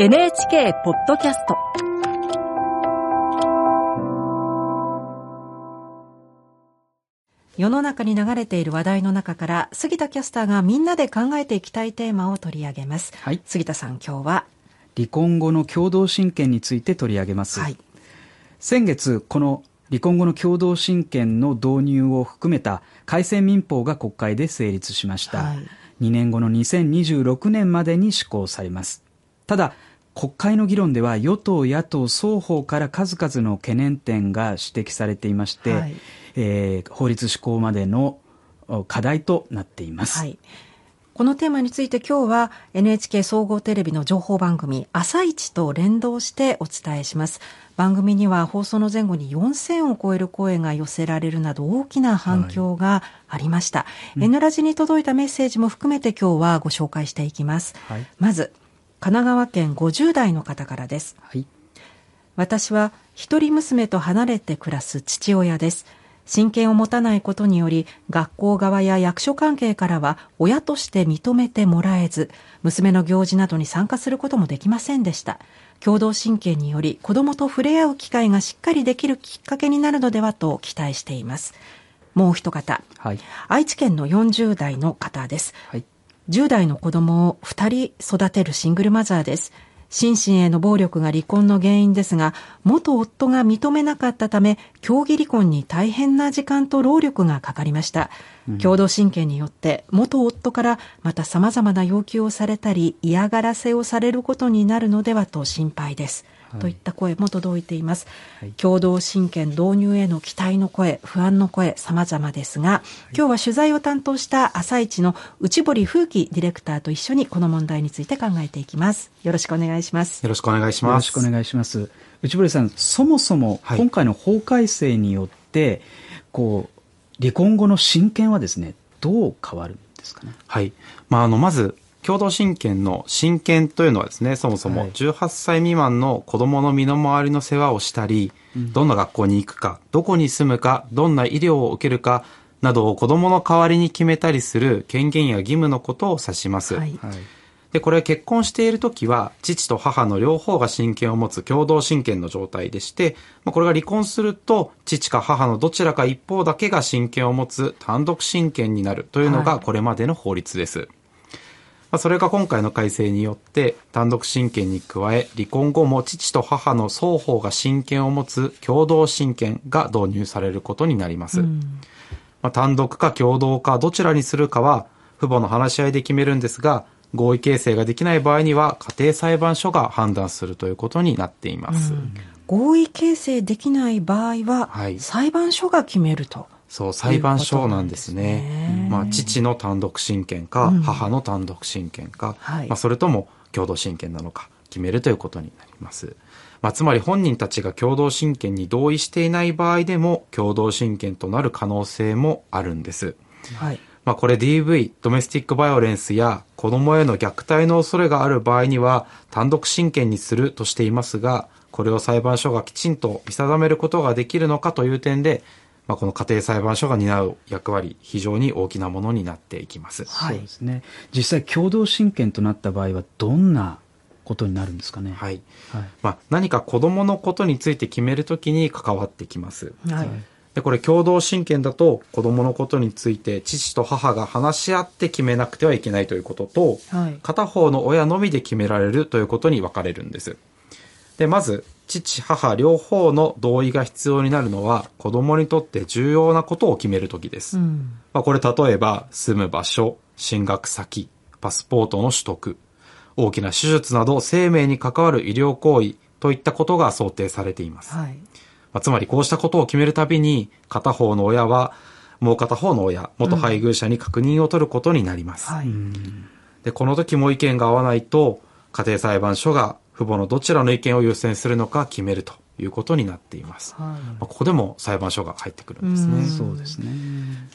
NHK ポッドキャスト。世の中に流れている話題の中から杉田キャスターがみんなで考えていきたいテーマを取り上げます、はい。杉田さん今日は？離婚後の共同親権について取り上げます、はい先月この離婚後の共同親権の導入を含めた改正民法が国会で成立しました、はい。2年後の2026年までに施行されます。ただ国会の議論では与党野党双方から数々の懸念点が指摘されていまして、はい。えー法律施行までのお課題となっています、はい。このテーマについて今日は NHK 総合テレビの情報番組「朝一と連動してお伝えします。番組には放送の前後に4000を超える声が寄せられるなど大きな反響がありました、N ラジに届いたメッセージも含めて今日はご紹介していきます、はい。まず神奈川県50代の方からですはい私は一人娘と離れて暮らす父親です。親権を持たないことにより、学校側や役所関係からは親として認めてもらえず、娘の行事などに参加することもできませんでした。共同親権により子供と触れ合う機会がしっかりできるきっかけになるのではと期待しています。もう一方、はい愛知県の40代の方です。はい10代の子供を2人育てるシングルマザーです。心身への暴力が離婚の原因ですが、元夫が認めなかったため、協議離婚に大変な時間と労力がかかりました。共同親権によって、元夫からまた様々な要求をされたり、嫌がらせをされることになるのではと心配です。はいといった声も届いています。はい共同親権導入への期待の声、不安の声、様々ですが、今日は取材を担当した朝一の内堀風紀ディレクターと一緒にこの問題について考えていきます。よろしくお願いします。よろしくお願いします。よろしくお願いします。内堀さん、そもそもはい今回の法改正によって、こう離婚後の親権はですね、どう変わるんですかね？はい。まあ、あの、まず、共同親権の親権というのはですね、そもそもはい18歳未満の子供の身の回りの世話をしたり、どんな学校に行くか、どこに住むか、どんな医療を受けるか、などを子供の代わりに決めたりする権限や義務のことを指します。はい。はい。で、これ結婚しているときは、父と母の両方が親権を持つ共同親権の状態でして、まあ、これが離婚すると、父か母のどちらか一方だけが親権を持つ単独親権になるというのはいがこれまでの法律です。まあ、それが今回の改正によって、単独親権に加え、離婚後も父と母の双方が親権を持つ共同親権が導入されることになります。まあ、単独か共同かどちらにするかは父母の話し合いで決めるんですが合意形成ができない場合には家庭裁判所が判断するということになっています、合意形成できない場合は、はい裁判所が決めると。そう裁判所なんですね。すね。まあ、父の単独親権か、うん。母の単独親権か、はい。まあ、それとも共同親権なのか決めるということになります、まあ、つまり本人たちが共同親権に同意していない場合でも共同親権となる可能性もあるんです。はい。まあ、これ DV、ドメスティックバイオレンスや子供への虐待の恐れがある場合には単独親権にするとしていますが、これを裁判所がきちんと見定めることができるのかという点で、まあ、この家庭裁判所が担う役割、非常に大きなものになっていきます。はいそうですね。実際共同親権となった場合はどんなことになるんですかね？はい。はい。まあ、何か子供のことについて決めるときに関わってきます。はい。で、これ共同親権だと子供のことについて父と母が話し合って決めなくてはいけないということと、はい。片方の親のみで決められるということに分かれるんです。で、まず、父、母、両方の同意が必要になるのは、子供にとって重要なことを決めるときです。うん。まあ、これ例えば、住む場所、進学先、パスポートの取得、大きな手術など生命に関わる医療行為といったことが想定されています。はい。まあ、つまりこうしたことを決めるたびに、片方の親は、もう片方の親、元配偶者に確認を取ることになります。はい。で、この時も意見が合わないと、家庭裁判所が父母のどちらの意見を優先するのか決めるということになっています。まはい。あ、ここでも裁判所が入ってくるんですね。うんそうですね。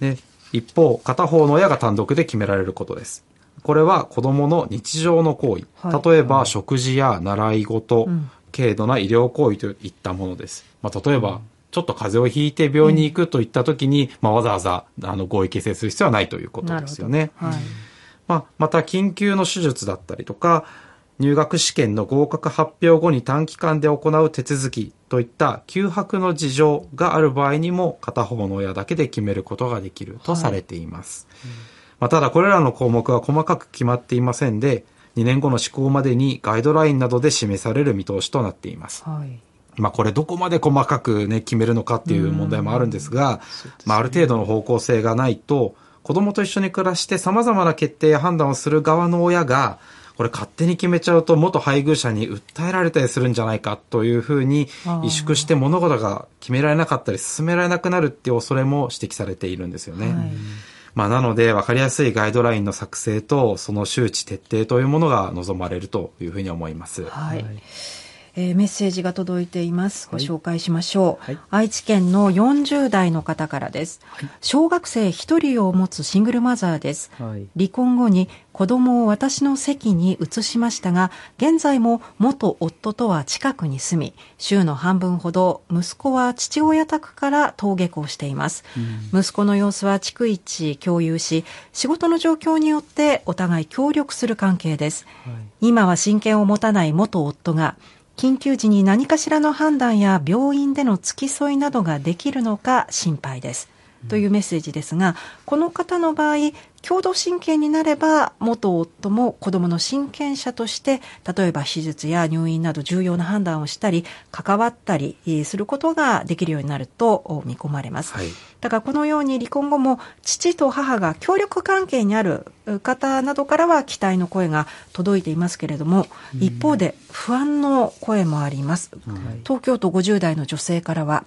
で、一方、片方の親が単独で決められることです。これは子供の日常の行為、はい例えば食事や習い事、うん軽度な医療行為といったものです。まあ、例えば、ちょっと風邪をひいて病院に行くといった時に、まあ、わざわざあの合意形成する必要はないということですよね。はい。まあ、また緊急の手術だったりとか、入学試験の合格発表後に短期間で行う手続きといった休泊の事情がある場合にも片方の親だけで決めることができるとされています。まあ、ただこれらの項目は細かく決まっていませんで、2年後の施行までにガイドラインなどで示される見通しとなっています。はい。まあこれどこまで細かくね、決めるのかっていう問題もあるんですが、まあある程度の方向性がないと、子供と一緒に暮らして様々な決定や判断をする側の親が、これ勝手に決めちゃうと元配偶者に訴えられたりするんじゃないかというふうに萎縮して物事が決められなかったり進められなくなるっていう恐れも指摘されているんですよね。はいまあなので分かりやすいガイドラインの作成とその周知徹底というものが望まれるというふうに思います。はい。はいえーメッセージが届いています。ご紹介しましょう。はい愛知県の40代の方からです。小学生一人を持つシングルマザーです。はい離婚後に子供を私の席に移しましたが、現在も元夫とは近くに住み、週の半分ほど息子は父親宅から登下校しています。息子の様子は逐一共有し、仕事の状況によってお互い協力する関係です。今は親権を持たない元夫が、緊急時に何かしらの判断や病院での付き添いなどができるのか心配です。というメッセージですが、この方の場合、共同親権になれば、元夫も子供の親権者として、例えば手術や入院など重要な判断をしたり、関わったりえーすることができるようになるとお見込まれます。はいだからこのように離婚後も父と母が協力関係にある方などからは期待の声が届いていますけれども、一方で不安の声もあります。東京都50代の女性からは、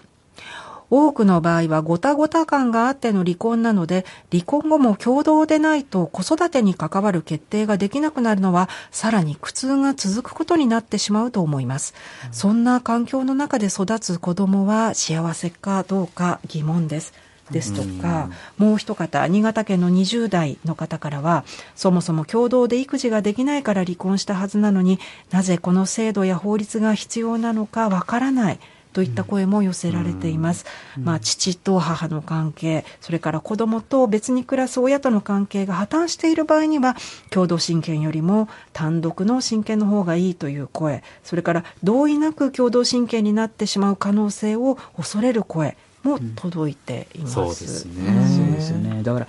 多くの場合はごたごた感があっての離婚なので、離婚後も共同でないと子育てに関わる決定ができなくなるのは、さらに苦痛が続くことになってしまうと思います。そんな環境の中で育つ子供は幸せかどうか疑問です。ですとか、もう一方、新潟県の20代の方からは、そもそも共同で育児ができないから離婚したはずなのになぜこの制度や法律が必要なのかわからない。といった声も寄せられています。まあ、父と母の関係、それから子供と別に暮らす親との関係が破綻している場合には、共同親権よりも単独の親権の方がいいという声、それから同意なく共同親権になってしまう可能性を恐れる声も届いています。そうですねそうですよね。だから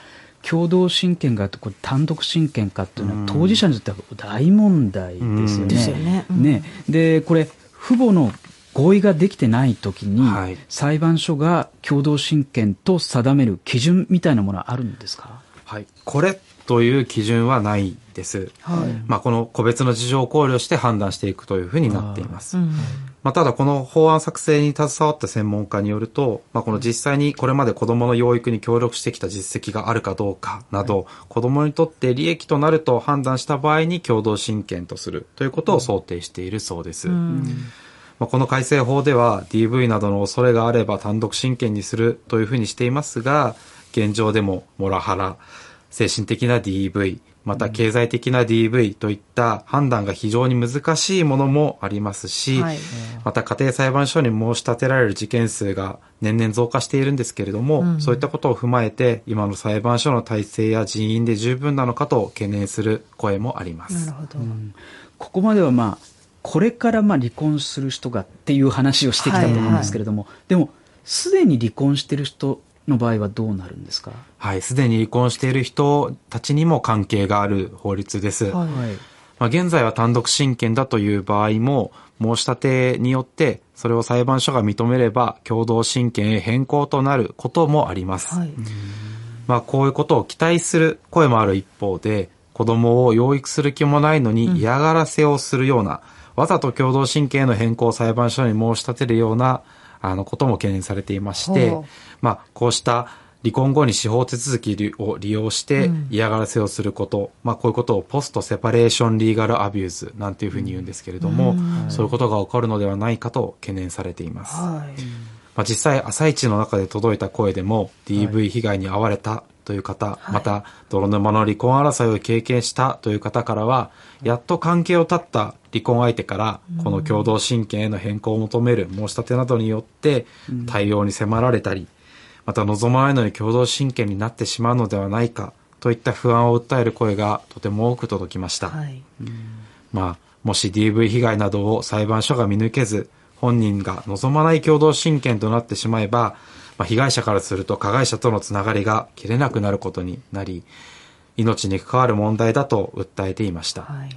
共同親権がこれ単独親権かっていうのは、うん当事者にとっては大問題ですよね。うんですよねうんねでこれ父母の合意ができてない時に、はい裁判所が共同親権と定める基準みたいなものはあるんですか？はい。これという基準はないです。はい。まあ、この個別の事情を考慮して判断していくというふうになっています。うんまあ、ただこの法案作成に携わった専門家によると、まあ、この実際にこれまで子供の養育に協力してきた実績があるかどうかなど、子供にとって利益となると判断した場合に共同親権とするということを想定しているそうです。うんまあ、この改正法では DV などの恐れがあれば単独親権にするというふうにしていますが、現状でもモラハラ、精神的な DV、また経済的な DV といった判断が非常に難しいものもありますし、はいまた家庭裁判所に申し立てられる事件数が年々増加しているんですけれども、うんそういったことを踏まえて今の裁判所の体制や人員で十分なのかと懸念する声もあります。なるほど。ここまではまあこれからまあ離婚する人がっていう話をしてきたと思うんですけれども、でもすでに離婚してる人の場合はどうなるんですか？はい、すでに離婚している人たちにも関係がある法律です。はいまあ、現在は単独親権だという場合も、申し立てによって、それを裁判所が認めれば、共同親権へ変更となることもあります。はい。まあ、こういうことを期待する声もある一方で、子供を養育する気もないのに嫌がらせをするような、わざと共同親権への変更を裁判所に申し立てるような、あの、ことも懸念されていましてまあ、こうした離婚後に司法手続きを利用してうん嫌がらせをすること、まあ、こういうことをポストセパレーションリーガルアビューズなんていうふうに言うんですけれども、うんそういうことが起こるのではないかと懸念されています。はい。まあ、実際、朝一の中で届いた声でも、DV 被害に遭われたという方、はいまた、泥沼の離婚争いを経験したという方からは、やっと関係を断った離婚相手から、この共同親権への変更を求める申し立てなどによって、対応に迫られたり、また望まないのに共同親権になってしまうのではないか、といった不安を訴える声がとても多く届きました。はい。まあ、もし DV 被害などを裁判所が見抜けず、本人が望まない共同親権となってしまえば、まあ、被害者からすると加害者とのつながりが切れなくなることになり、命に関わる問題だと訴えていました。はい。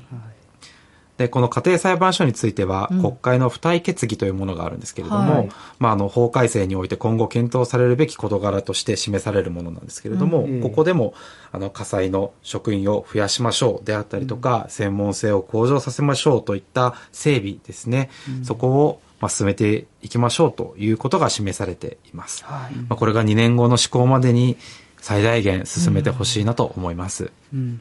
で、この家庭裁判所については、国会の付帯決議というものがあるんですけれども、はい、まあ、あの、法改正において今後検討されるべき事柄として示されるものなんですけれども、うん、ここでも、あの、火災の職員を増やしましょうであったりとか、うん、専門性を向上させましょうといった整備ですね、うん、そこを、まあ、進めていきましょうということが示されています。はい、まあ、これが2年後の施行までに最大限進めてほしいなと思います。うん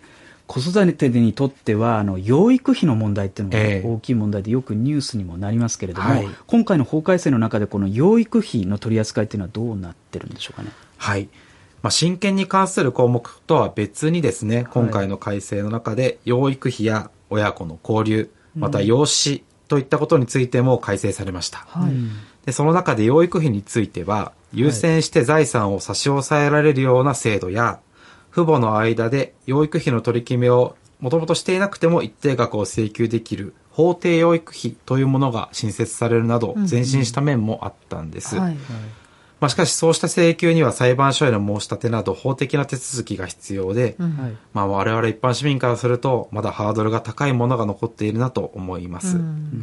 子育てにとってはあの養育費の問題っていうのが大きい問題でよくニュースにもなりますけれども、はい、今回の法改正の中でこの養育費の取り扱いっていうのはどうなってるんでしょうかね？はい。まあ、親権に関する項目とは別にですね、今回の改正の中で養育費や親子の交流、また養子といったことについても改正されました。はい、でその中で養育費については、優先して財産を差し押さえられるような制度や、父母の間で養育費の取り決めをもともとしていなくても一定額を請求できる法定養育費というものが新設されるなど前進した面もあったんです。まあ、しかしそうした請求には裁判所への申し立てなど法的な手続きが必要で、うん、まあ、我々一般市民からするとまだハードルが高いものが残っているなと思います。うん、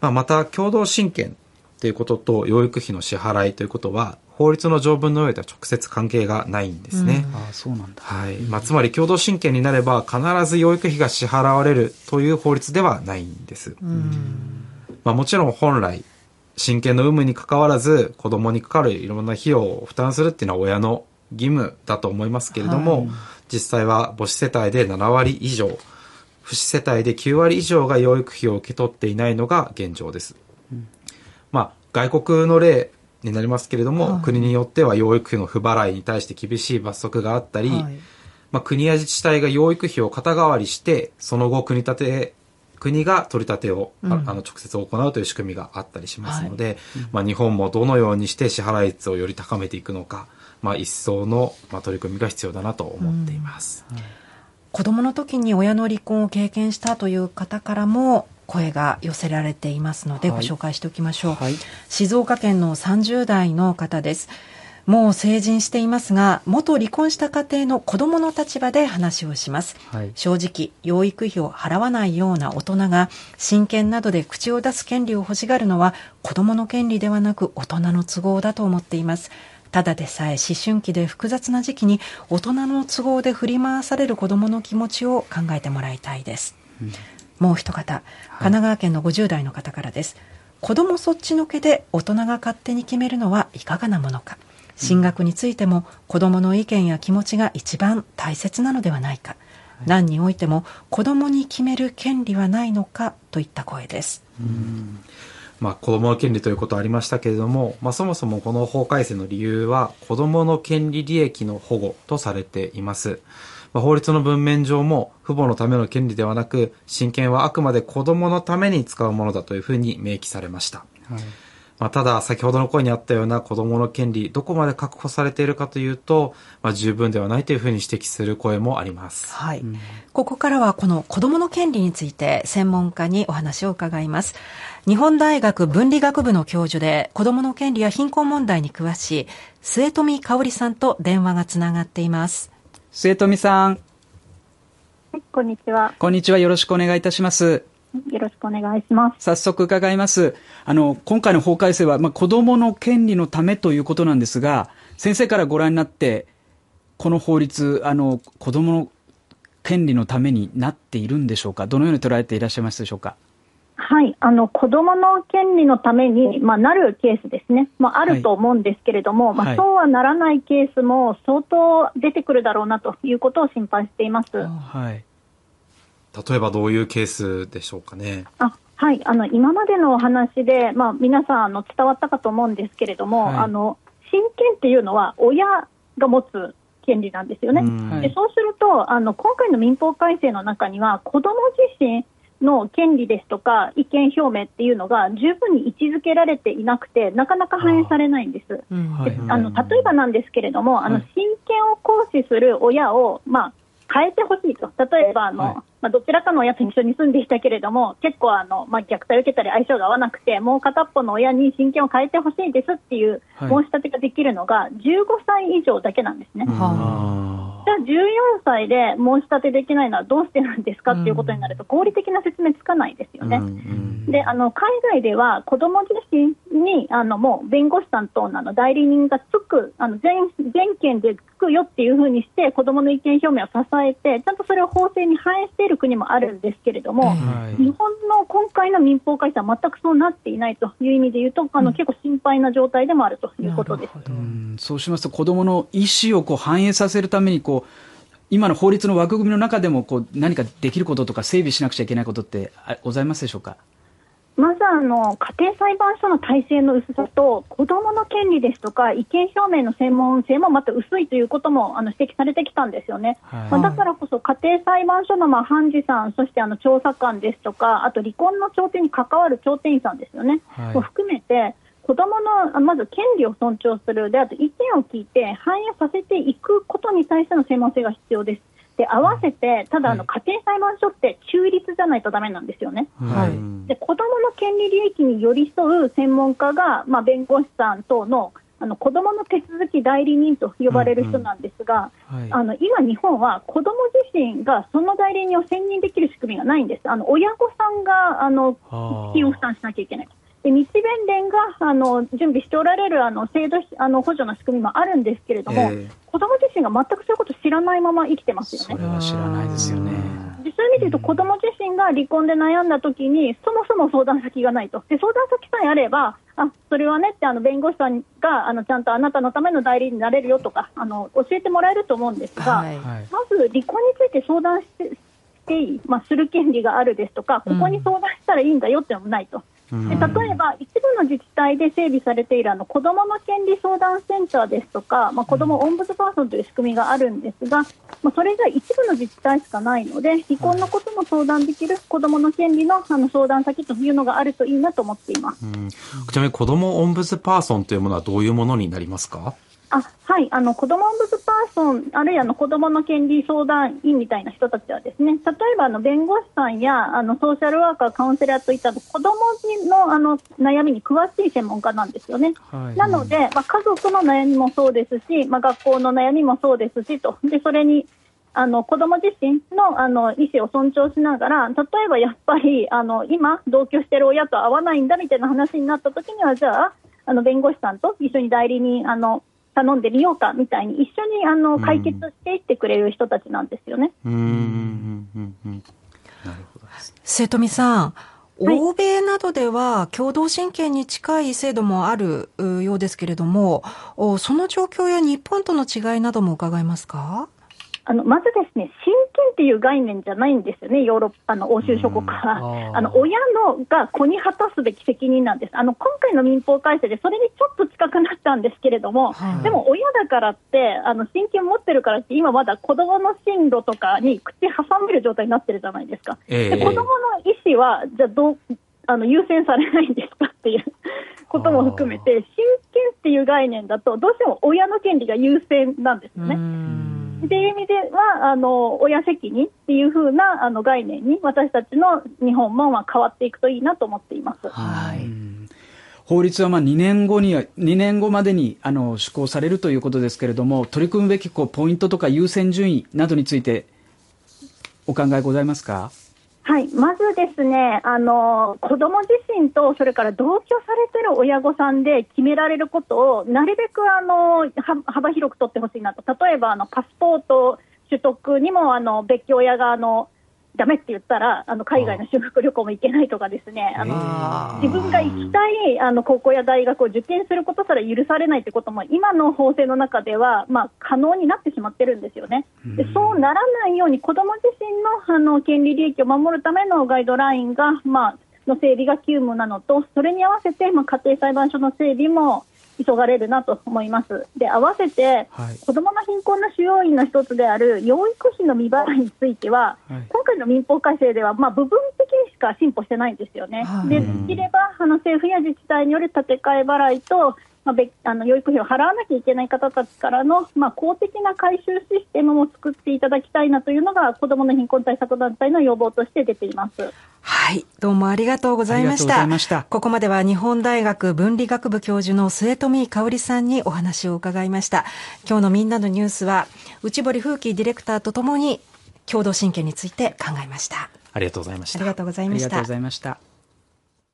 まあ、また共同親権ということと養育費の支払いということは法律の条文の上では直接関係がないんですね。うん、あそうなんだ。はい。まあ、つまり共同親権になれば必ず養育費が支払われるという法律ではないんです。うん、まあ、もちろん本来、親権の有無にかかわらず子供にかかるいろんな費用を負担するっていうのは親の義務だと思いますけれども、はい、実際は母子世帯で7割以上、父子世帯で9割以上が養育費を受け取っていないのが現状です。うん、まあ、外国の例になりますけれども、はい、国によっては養育費の不払いに対して厳しい罰則があったり、はい、まあ、国や自治体が養育費を肩代わりして、その後国立て、国が取り立てを、うん、あの直接行うという仕組みがあったりしますので、はい、まあ、日本もどのようにして支払い率をより高めていくのか、まあ、一層の、まあ、取り組みが必要だなと思っています。うん、子供の時に親の離婚を経験したという方からも声が寄せられていますので、ご紹介しておきましょう、はい、静岡県の30代の方ですもう成人していますが元離婚した家庭の子供の立場で話をします、はい、正直養育費を払わないような大人が親権などで口を出す権利を欲しがるのは子供の権利ではなく大人の都合だと思っています。ただでさえ思春期で複雑な時期に大人の都合で振り回される子供の気持ちを考えてもらいたいです、うん。もう一方、神奈川県の50代の方からです。子供そっちのけで大人が勝手に決めるのはいかがなものか。進学についても子供の意見や気持ちが一番大切なのではないか。何においても子供に決める権利はないのかといった声です。うんまあ、子供の権利ということありましたけれども、まあ、そもそもこの法改正の理由は子供の権利利益の保護とされています。まあ、法律の文面上も父母のための権利ではなく、親権はあくまで子供のために使うものだというふうに明記されました。はいまあ、ただ、先ほどの声にあったような子供の権利、どこまで確保されているかというと、まあ、十分ではないというふうに指摘する声もあります。はい。うん、ここからはこの子供の権利について専門家にお話を伺います。日本大学分理学部の教授で子供の権利や貧困問題に詳しい末富香織さんと電話がつながっています。末富さん。はい、こんにちは。こんにちは。よろしくお願いいたします。よろしくお願いします。早速伺います。あの、今回の法改正は、まあ、子供の権利のためということなんですが、先生からご覧になって、この法律、あの、子供の権利のためになっているんでしょうか？どのように捉えていらっしゃいますでしょうか？はい、あの子どもの権利のために、まあ、なるケースですね、まあ、あると思うんですけれども、はい、まあ、そうはならないケースも相当出てくるだろうなということを心配しています。はい、例えばどういうケースでしょうかね？あはい、あの今までのお話で、まあ、皆さんあの伝わったかと思うんですけれども、はい、あの親権っていうのは親が持つ権利なんですよね。でそうするとあの今回の民法改正の中には子ども自身の権利ですとか意見表明っていうのが十分に位置づけられていなくてなかなか反映されないんです。あの例えばなんですけれども、あの親権を行使する親を、まあ、変えてほしいと。例えば、あの、はい、まあ、どちらかの親と一緒に住んでいたけれども、結構あの、まあ、虐待を受けたり相性が合わなくて、もう片っぽの親に親権を変えてほしいですっていう申し立てができるのが、15歳以上だけなんですね。はいじゃあ14歳で申し立てできないのはどうしてなんですかっていうことになると、合理的な説明つかないですよね。で、あの、海外では子供自身に、あの、もう弁護士さんとの代理人がつく、あの、全、全権でつくよっていうふうにして、子供の意見表明を支えて、ちゃんとそれを法制に反映している国もあるんですけれども、はい、日本の今回の民法改正は全くそうなっていないという意味で言うと、あの、結構心配な状態でもあるということです。そうしますと、子供の意思をこう反映させるために、こう、今の法律の枠組みの中でもこう何かできることとか整備しなくちゃいけないことってございますでしょうか？まずあの家庭裁判所の体制の薄さと子どもの権利ですとか意見表明の専門性もまた薄いということもあの指摘されてきたんですよね、はい、まあ、だからこそ家庭裁判所のまあ判事さん、そしてあの調査官ですとか、あと離婚の調停に関わる調停員さんですよね、はい、を含めて、子どものまず権利を尊重する。で、あと意見を聞いて反映させていくことに対しての専門性が必要です。で合わせて、ただあの、家庭裁判所って中立じゃないとだめなんですよね。はい、で子どもの権利利益に寄り添う専門家が、まあ、弁護士さん等のあの子どもの手続き代理人と呼ばれる人なんですが、うん。うんはい、あの今、日本は子ども自身がその代理人を選任できる仕組みがないんです、あの親御さんがあの費用負担しなきゃいけない。で日弁連があの準備しておられるあの制度あの補助の仕組みもあるんですけれども、えー、子ども自身が全くそういうことを知らないまま生きてますよね。それは知らないですよね。でそういう意味で言うと、子ども自身が離婚で悩んだときに、そもそも相談先がないと、で相談先さえあれば、あそれはねってあの弁護士さんがあのちゃんとあなたのための代理になれるよとかあの教えてもらえると思うんですが、はい、まず離婚について相談してしていい、まあ、する権利があるですとか、ここに相談したらいいんだよっていうのもないと。で例えば、一部の自治体で整備されているあの子どもの権利相談センターですとか、まあ、子どもオンブズパーソンという仕組みがあるんですが、まあ、それが一部の自治体しかないので、離婚のことも相談できる子どもの権利のあの相談先というのがあるといいなと思っています。ちなみに子どもオンブズパーソンというものはどういうものになりますか？あはい、あの子どもオンブズパーソン、あるいはあの子どもの権利相談員みたいな人たちは、ですね例えばあの弁護士さんやあのソーシャルワーカー、カウンセラーといった子どものあの悩みに詳しい専門家なんですよね。はい、なので、まあ、家族の悩みもそうですし、まあ、学校の悩みもそうですしと、でそれにあの子ども自身のあの意思を尊重しながら、例えばやっぱりあの今、同居している親と会わないんだみたいな話になったときには、じゃあ、あの弁護士さんと一緒に代理人、あの頼んでみようかみたいに一緒にあの解決していってくれる人たちなんですよね。瀬戸美さん、欧米などでは共同親権に近い制度もあるようですけれども、その状況や日本との違いなども伺えますか？あのまずですね、親権っていう概念じゃないんですよね、ヨーロッパの欧州諸国は。あの親のが子に果たすべき責任なんです。あの今回の民法改正でそれにちょっと近くなったんですけれども、はい、でも親だからって、あの親権持ってるからって、今まだ子供の進路とかに口挟める状態になってるじゃないですか。えー、で子供の意思は、じゃあどう、あの優先されないんですかっていうことも含めて、親権っていう概念だと、どうしても親の権利が優先なんですよね。っていう意味では、あの親責任っていうふうなあの概念に、私たちの日本もまあ変わっていくといいなと思っています。はい法律はまあ2年後には、2年後までにあの施行されるということですけれども、取り組むべきこうポイントとか優先順位などについて、お考えございますか？はい、まずですね、あの子供自身と、それから同居されてる親御さんで決められることを、なるべくあの幅広く取ってほしいなと、例えばあのパスポート取得にもあの別居親側のダメって言ったら、あの海外の修復旅行も行けないとかですね、あの自分が行きたいあの高校や大学を受験することすら許されないということも、今の法制の中では、まあ、可能になってしまってるんですよね。でそうならないように、子ども自身のあの権利利益を守るためのガイドラインが、まあ、の整備が急務なのと、それに合わせて、まあ、家庭裁判所の整備も急がれるなと思います。で、合わせて、はい、子どもの貧困の主要因の一つである養育費の未払いについては、はい、今回の民法改正では、まあ、部分的にしか進歩してないんですよね。はい、で、できれば、あの政府や自治体による建て替え払いと、まあ、あの養育費を払わなきゃいけない方たちからの、まあ、公的な回収システムも作っていただきたいなというのが、子どもの貧困対策団体の要望として出ています。はい、どうもありがとうございました。したここまでは日本大学文理学部教授の末富香織さんにお話を伺いました。今日のみんなのニュースは、内堀風紀ディレクターとともに、共同親権について考えました。ありがとうございました。ありがとうございました。